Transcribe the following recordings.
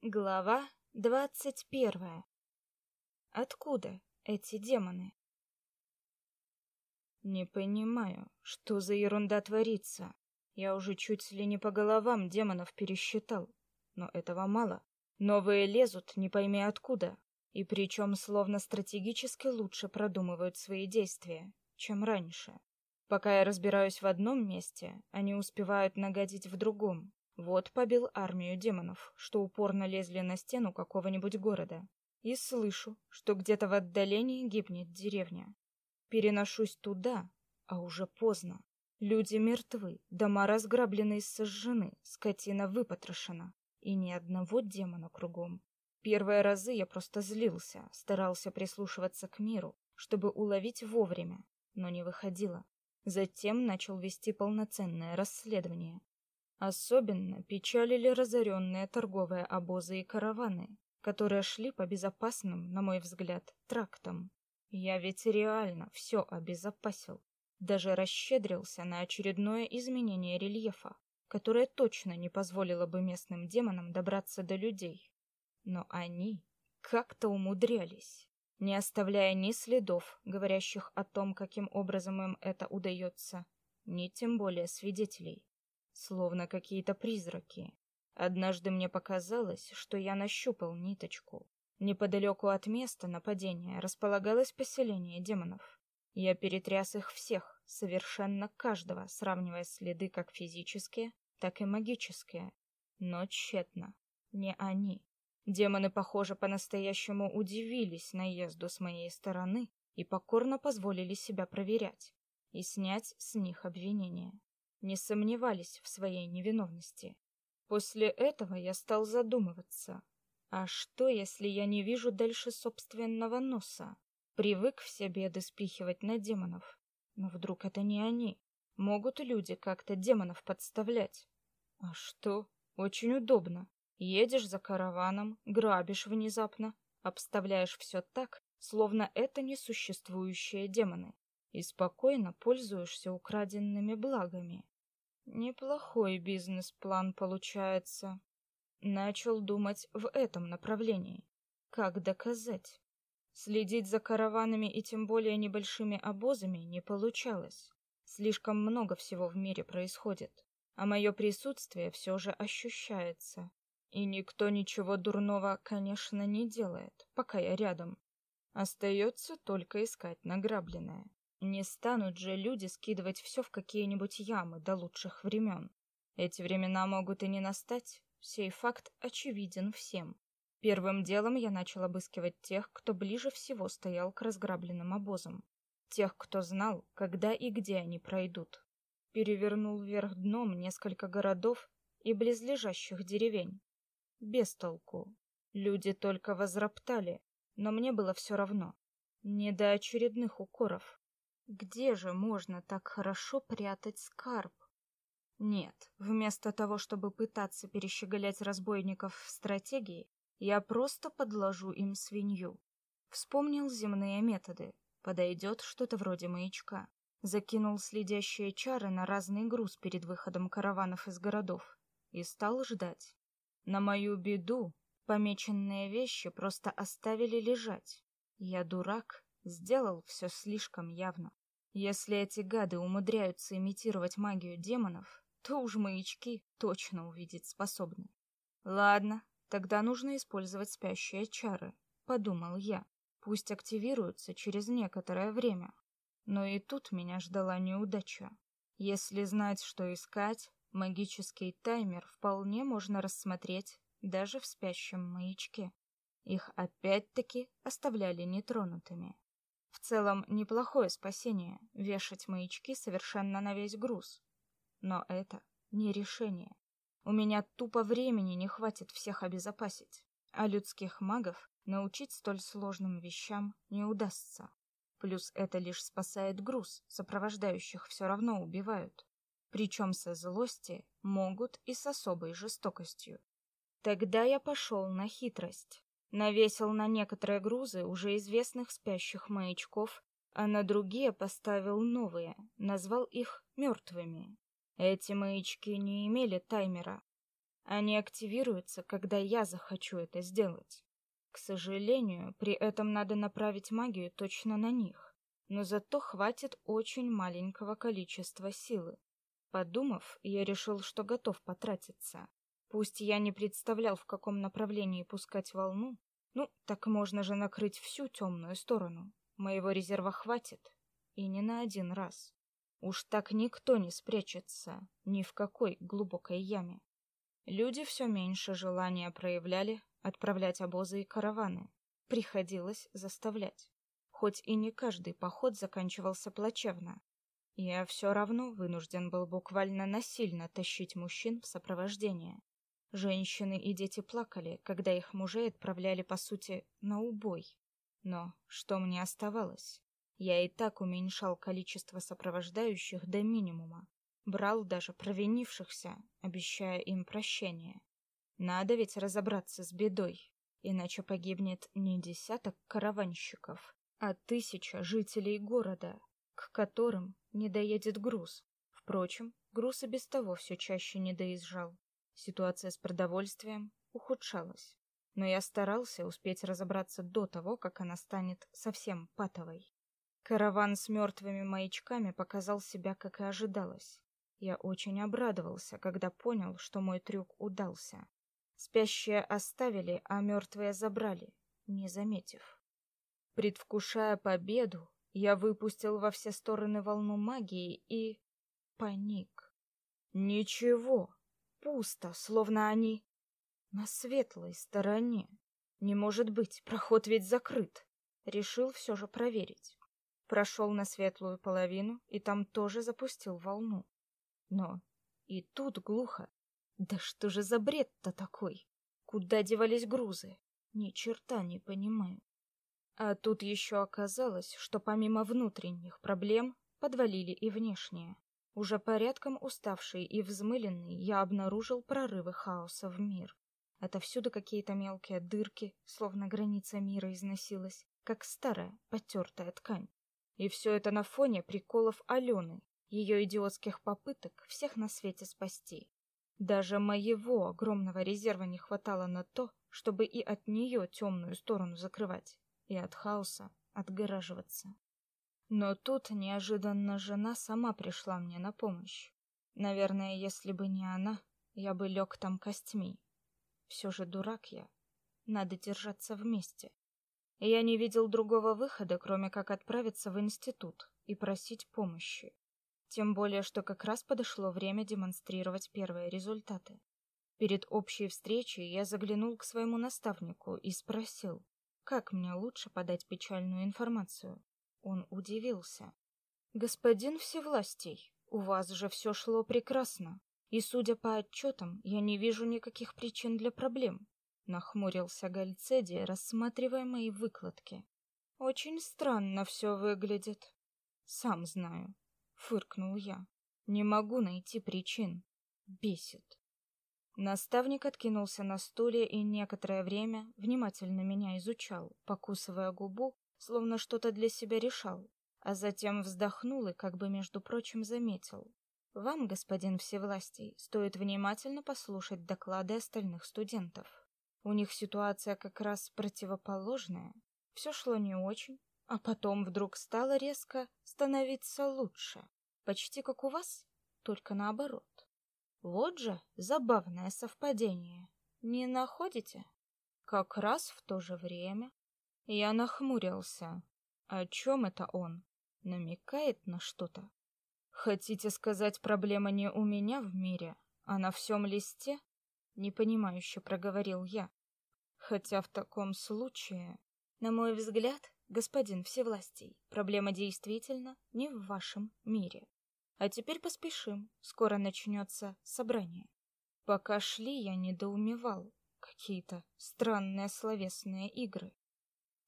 Глава двадцать первая. Откуда эти демоны? Не понимаю, что за ерунда творится. Я уже чуть ли не по головам демонов пересчитал, но этого мало. Новые лезут, не пойми откуда, и причем словно стратегически лучше продумывают свои действия, чем раньше. Пока я разбираюсь в одном месте, они успевают нагадить в другом. Вот побил армию демонов, что упорно лезли на стену какого-нибудь города. И слышу, что где-то в отдалении гибнет деревня. Переношусь туда, а уже поздно. Люди мертвы, дома разграблены и сожжены, скотина выпотрошена, и ни одного демона кругом. Первые разы я просто злился, старался прислушиваться к миру, чтобы уловить вовремя, но не выходило. Затем начал вести полноценное расследование. Особенно печалили разоренные торговые обозы и караваны, которые шли по безопасным, на мой взгляд, трактам. Я ведь реально все обезопасил. Даже расщедрился на очередное изменение рельефа, которое точно не позволило бы местным демонам добраться до людей. Но они как-то умудрялись, не оставляя ни следов, говорящих о том, каким образом им это удается, ни тем более свидетелей словно какие-то призраки. Однажды мне показалось, что я нащупал ниточку. Неподалеку от места нападения располагалось поселение демонов. Я перетряс их всех, совершенно каждого, сравнивая следы как физические, так и магические. Но тщетно. Не они. Демоны, похоже, по-настоящему удивились наезду с моей стороны и покорно позволили себя проверять и снять с них обвинения не сомневались в своей невиновности. После этого я стал задумываться, а что, если я не вижу дальше собственного носа? Привык все беды спихивать на демонов. Но вдруг это не они? Могут люди как-то демонов подставлять? А что? Очень удобно. Едешь за караваном, грабишь внезапно, обставляешь все так, словно это несуществующие демоны и спокойно пользуешься украденными благами. Неплохой бизнес-план получается. Начал думать в этом направлении. Как доказать? Следить за караванами и тем более небольшими обозами не получалось. Слишком много всего в мире происходит, а мое присутствие все же ощущается. И никто ничего дурного, конечно, не делает, пока я рядом. Остается только искать награбленное. Не станут же люди скидывать все в какие-нибудь ямы до лучших времен. Эти времена могут и не настать. Сей факт очевиден всем. Первым делом я начал обыскивать тех, кто ближе всего стоял к разграбленным обозам. Тех, кто знал, когда и где они пройдут. Перевернул вверх дном несколько городов и близлежащих деревень. Без толку. Люди только возроптали, но мне было все равно. Не до очередных укоров. Где же можно так хорошо прятать скарб? Нет, вместо того, чтобы пытаться перещеголять разбойников в стратегии, я просто подложу им свинью. Вспомнил земные методы. Подойдет что-то вроде маячка. Закинул следящие чары на разный груз перед выходом караванов из городов и стал ждать. На мою беду помеченные вещи просто оставили лежать. Я дурак, сделал все слишком явно. Если эти гады умудряются имитировать магию демонов, то уж маячки точно увидеть способны. Ладно, тогда нужно использовать спящие чары, подумал я. Пусть активируются через некоторое время. Но и тут меня ждала неудача. Если знать, что искать, магический таймер вполне можно рассмотреть даже в спящем маячке. Их опять-таки оставляли нетронутыми. В целом, неплохое спасение — вешать маячки совершенно на весь груз. Но это не решение. У меня тупо времени не хватит всех обезопасить, а людских магов научить столь сложным вещам не удастся. Плюс это лишь спасает груз, сопровождающих все равно убивают. Причем со злости могут и с особой жестокостью. Тогда я пошел на хитрость. Навесил на некоторые грузы уже известных спящих маячков, а на другие поставил новые, назвал их мертвыми. Эти маячки не имели таймера. Они активируются, когда я захочу это сделать. К сожалению, при этом надо направить магию точно на них, но зато хватит очень маленького количества силы. Подумав, я решил, что готов потратиться. Пусть я не представлял, в каком направлении пускать волну, ну, так можно же накрыть всю темную сторону. Моего резерва хватит, и не на один раз. Уж так никто не спрячется ни в какой глубокой яме. Люди все меньше желания проявляли отправлять обозы и караваны. Приходилось заставлять. Хоть и не каждый поход заканчивался плачевно. Я все равно вынужден был буквально насильно тащить мужчин в сопровождение. Женщины и дети плакали, когда их мужей отправляли, по сути, на убой. Но что мне оставалось? Я и так уменьшал количество сопровождающих до минимума. Брал даже провинившихся, обещая им прощение. Надо ведь разобраться с бедой, иначе погибнет не десяток караванщиков, а тысяча жителей города, к которым не доедет груз. Впрочем, груз и без того все чаще не доезжал. Ситуация с продовольствием ухудшалась, но я старался успеть разобраться до того, как она станет совсем патовой. Караван с мертвыми маячками показал себя, как и ожидалось. Я очень обрадовался, когда понял, что мой трюк удался. Спящие оставили, а мертвые забрали, не заметив. Предвкушая победу, я выпустил во все стороны волну магии и паник. Ничего, Пусто, словно они на светлой стороне. Не может быть, проход ведь закрыт. Решил все же проверить. Прошел на светлую половину и там тоже запустил волну. Но и тут глухо. Да что же за бред-то такой? Куда девались грузы? Ни черта не понимаю. А тут еще оказалось, что помимо внутренних проблем подвалили и внешние. Уже порядком уставший и взмыленный, я обнаружил прорывы хаоса в мир. Отовсюду какие-то мелкие дырки, словно граница мира износилась, как старая, потертая ткань. И все это на фоне приколов Алены, ее идиотских попыток всех на свете спасти. Даже моего огромного резерва не хватало на то, чтобы и от нее темную сторону закрывать, и от хаоса отгораживаться. Но тут неожиданно жена сама пришла мне на помощь. Наверное, если бы не она, я бы лег там костьми. Все же дурак я. Надо держаться вместе. Я не видел другого выхода, кроме как отправиться в институт и просить помощи. Тем более, что как раз подошло время демонстрировать первые результаты. Перед общей встречей я заглянул к своему наставнику и спросил, как мне лучше подать печальную информацию. Он удивился. Господин Всевластий, у вас же все шло прекрасно, и, судя по отчетам, я не вижу никаких причин для проблем. Нахмурился Гальцеди, рассматривая мои выкладки. Очень странно все выглядит. Сам знаю, фыркнул я. Не могу найти причин. Бесит. Наставник откинулся на стуле и некоторое время внимательно меня изучал, покусывая губу словно что-то для себя решал, а затем вздохнул и как бы между прочим заметил: "Вам, господин Всевластий, стоит внимательно послушать доклады остальных студентов. У них ситуация как раз противоположная. Все шло не очень, а потом вдруг стало резко становиться лучше, почти как у вас, только наоборот. Вот же забавное совпадение. Не находите? Как раз в то же время я нахмурился. О чем это он? Намекает на что-то? Хотите сказать, проблема не у меня в мире, а на всем листе? Непонимающе проговорил я. Хотя в таком случае, на мой взгляд, господин Всевластий, проблема действительно не в вашем мире. А теперь поспешим, скоро начнется собрание. Пока шли, я недоумевал. Какие-то странные словесные игры.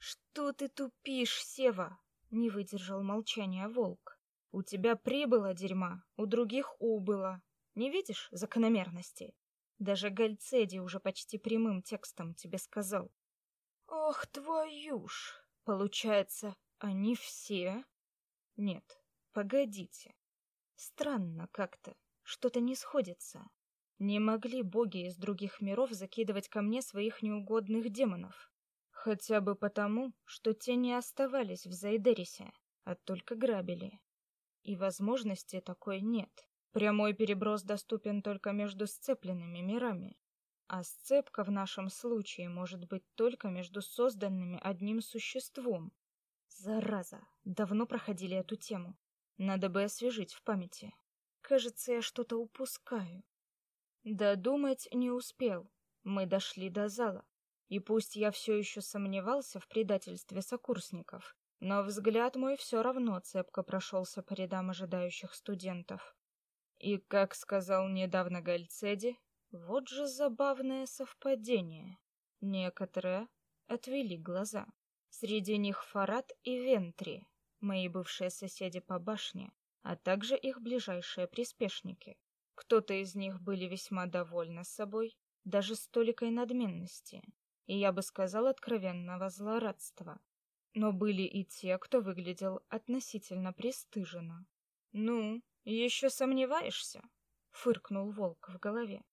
Что ты тупишь, Сева? Не выдержал молчания волк. У тебя прибыло дерьма, у других убыло. Не видишь закономерности? Даже Гальцеди уже почти прямым текстом тебе сказал. Ох, твою ж! Получается, они все? Нет, погодите. Странно как-то, что-то не сходится. Не могли боги из других миров закидывать ко мне своих неугодных демонов. Хотя бы потому, что те не оставались в Зайдерисе, а только грабили. И возможности такой нет. Прямой переброс доступен только между сцепленными мирами. А сцепка в нашем случае может быть только между созданными одним существом. Зараза, давно проходили эту тему. Надо бы освежить в памяти. Кажется, я что-то упускаю. Додумать не успел. Мы дошли до зала. И пусть я все еще сомневался в предательстве сокурсников, но взгляд мой все равно цепко прошелся по рядам ожидающих студентов. И, как сказал недавно Гальцеди, вот же забавное совпадение. Некоторые отвели глаза. Среди них Фарад и Вентри, мои бывшие соседи по башне, а также их ближайшие приспешники. Кто-то из них были весьма довольны собой, даже с толикой надменности, и я бы сказал откровенного злорадства. Но были и те, кто выглядел относительно пристыженно. «Ну, еще сомневаешься?» — фыркнул волк в голове.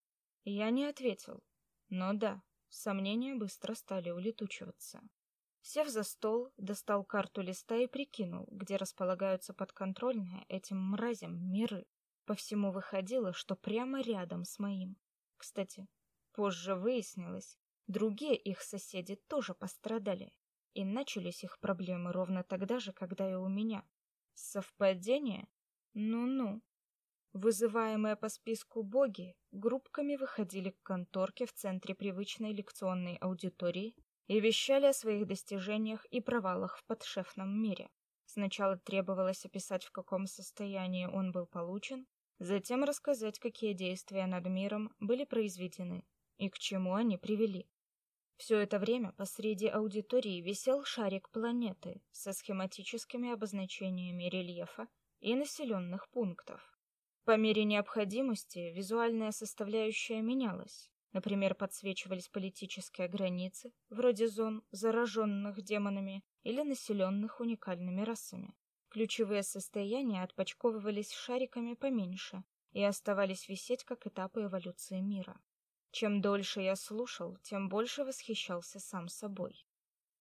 Я не ответил, но да, сомнения быстро стали улетучиваться. Сев за стол, достал карту листа и прикинул, где располагаются подконтрольные этим мразям миры. По всему выходило, что прямо рядом с моим. Кстати, позже выяснилось, другие их соседи тоже пострадали, и начались их проблемы ровно тогда же, когда и у меня. Совпадение? Ну-ну. Вызываемые по списку боги группками выходили к конторке в центре привычной лекционной аудитории и вещали о своих достижениях и провалах в подшефном мире. Сначала требовалось описать, в каком состоянии он был получен, Затем рассказать, какие действия над миром были произведены и к чему они привели. Все это время посреди аудитории висел шарик планеты со схематическими обозначениями рельефа и населенных пунктов. По мере необходимости визуальная составляющая менялась. Например, подсвечивались политические границы, вроде зон, зараженных демонами или населенных уникальными расами. Ключевые состояния отпочковывались шариками поменьше и оставались висеть как этапы эволюции мира. Чем дольше я слушал, тем больше восхищался сам собой.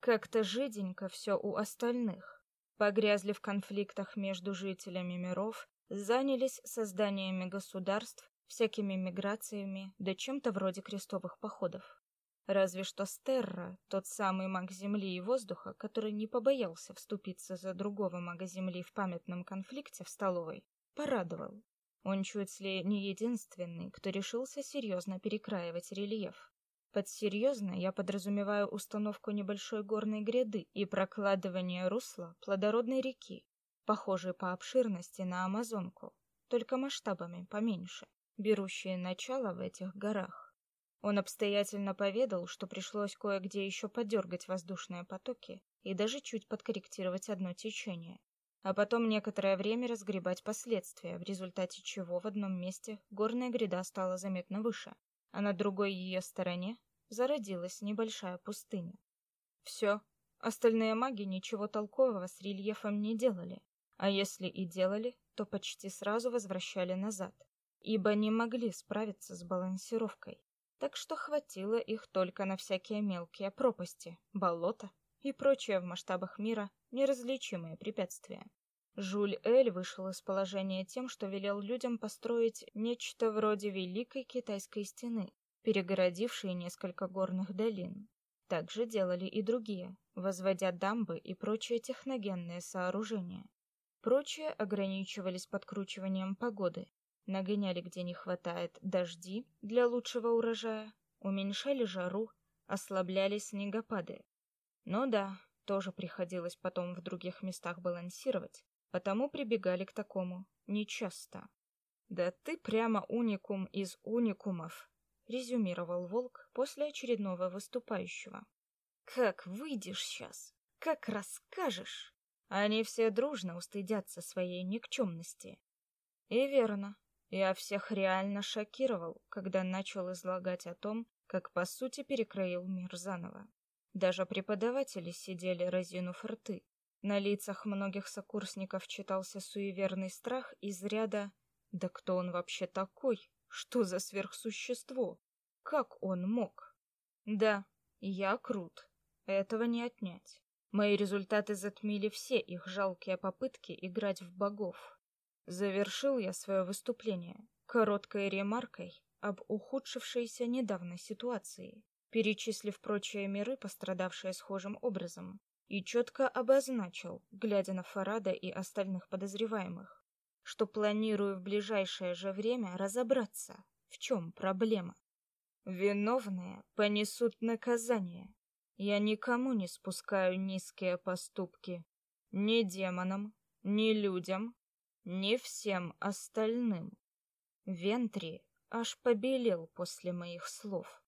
Как-то жиденько все у остальных. Погрязли в конфликтах между жителями миров, занялись созданиями государств, всякими миграциями, да чем-то вроде крестовых походов. Разве что Стерра, тот самый маг земли и воздуха, который не побоялся вступиться за другого мага земли в памятном конфликте в столовой, порадовал. Он чуть ли не единственный, кто решился серьезно перекраивать рельеф. Под серьезно я подразумеваю установку небольшой горной гряды и прокладывание русла плодородной реки, похожей по обширности на Амазонку, только масштабами поменьше, берущие начало в этих горах. Он обстоятельно поведал, что пришлось кое-где еще подергать воздушные потоки и даже чуть подкорректировать одно течение, а потом некоторое время разгребать последствия, в результате чего в одном месте горная гряда стала заметно выше, а на другой ее стороне зародилась небольшая пустыня. Все, остальные маги ничего толкового с рельефом не делали, а если и делали, то почти сразу возвращали назад, ибо не могли справиться с балансировкой так что хватило их только на всякие мелкие пропасти, болота и прочие в масштабах мира неразличимые препятствия. Жуль-Эль вышел из положения тем, что велел людям построить нечто вроде Великой Китайской стены, перегородившей несколько горных долин. Так же делали и другие, возводя дамбы и прочие техногенные сооружения. Прочие ограничивались подкручиванием погоды, нагоняли где не хватает дожди для лучшего урожая, уменьшали жару, ослабляли снегопады. Но да, тоже приходилось потом в других местах балансировать, потому прибегали к такому нечасто. Да ты прямо уникум из уникумов, резюмировал Волк после очередного выступающего. Как выйдешь сейчас, как расскажешь, они все дружно устыдятся своей никчемности. И верно, я всех реально шокировал, когда начал излагать о том, как по сути перекроил мир заново. Даже преподаватели сидели разинув рты. На лицах многих сокурсников читался суеверный страх из ряда «Да кто он вообще такой, Что за сверхсущество? Как он мог? Да, я крут. Этого не отнять. Мои результаты затмили все их жалкие попытки играть в богов. Завершил я свое выступление короткой ремаркой об ухудшившейся недавно ситуации, перечислив прочие миры, пострадавшие схожим образом, и четко обозначил, глядя на Фарада и остальных подозреваемых, что планирую в ближайшее же время разобраться, в чем проблема. Виновные понесут наказание. Я никому не спускаю низкие поступки. Ни демонам, ни людям, ни всем остальным. Вентри аж побелел после моих слов.